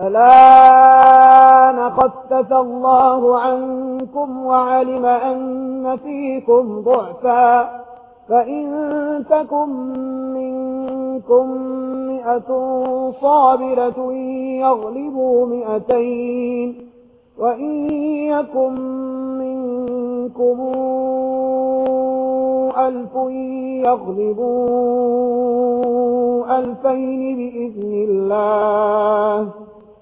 الآن قد الله عنكم وعلم أن فيكم ضعفا فإن تكن منكم مئة صابرة يغلبوا مئتين وإن يكن منكم ألف يغلبوا ألفين بإذن الله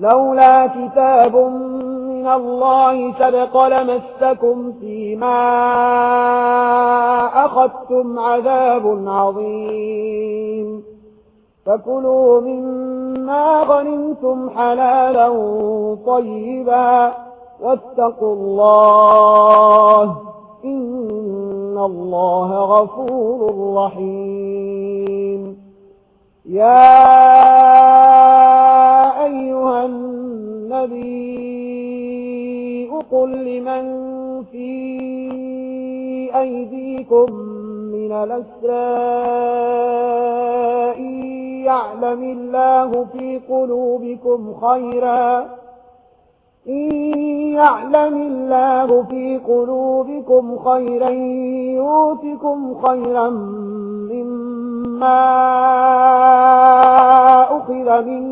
لولا كتاب من الله سبق لمستكم فيما أخذتم عذاب عظيم. فكلوا مما غنمتم حلالا طيبا واتقوا الله إن الله غفور رحيم. يا أيها النبي قل لمن في أيديكم من الأسراء يعلم الله في قلوبكم خيرا إن يعلم الله في قلوبكم خيرا يوتكم خيرا مما أخذ منكم.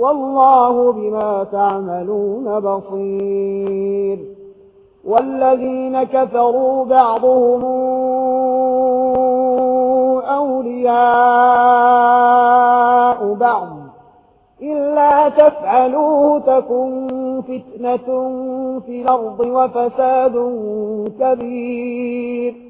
والله بما تعملون بصير. والذين كفروا بعضهم أولياء بعض. إلا تفعلوا تكن فتنة في الأرض وفساد كبير.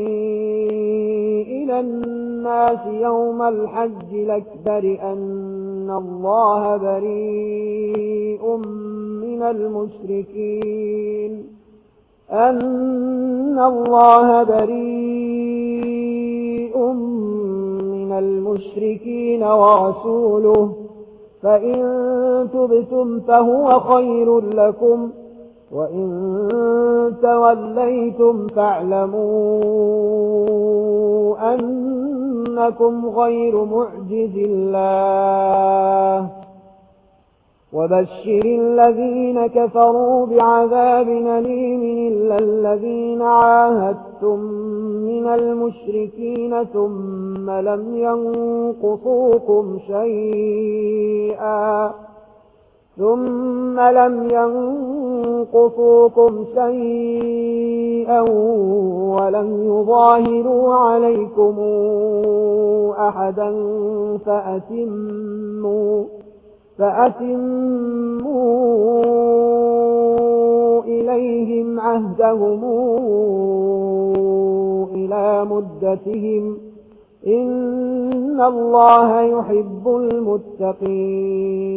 من الناس يوم الحج الأكبر أن الله بريء من المشركين. أن الله بريء من المشركين ورسوله. فإن تبتم فهو خير لكم. وَإِن تَوَلَّيْتُمْ فَاعْلَمُوا أَنَّكُمْ غَيْرُ مُعْجِزِ اللَّهِ وَبَشِّرِ الَّذِينَ كَفَرُوا بِعَذَابٍ أَلِيمٍ إِلَّا الَّذِينَ عَاهَدتُّم مِّنَ الْمُشْرِكِينَ ثُمَّ لَمْ يَنقُصُوكُمْ شَيْئًا ثم لم ينقصوكم شيئا ولم يظاهروا عليكم أحدا فأتموا, فأتموا إليهم عهدهم إلى مدتهم إن الله يحب المتقين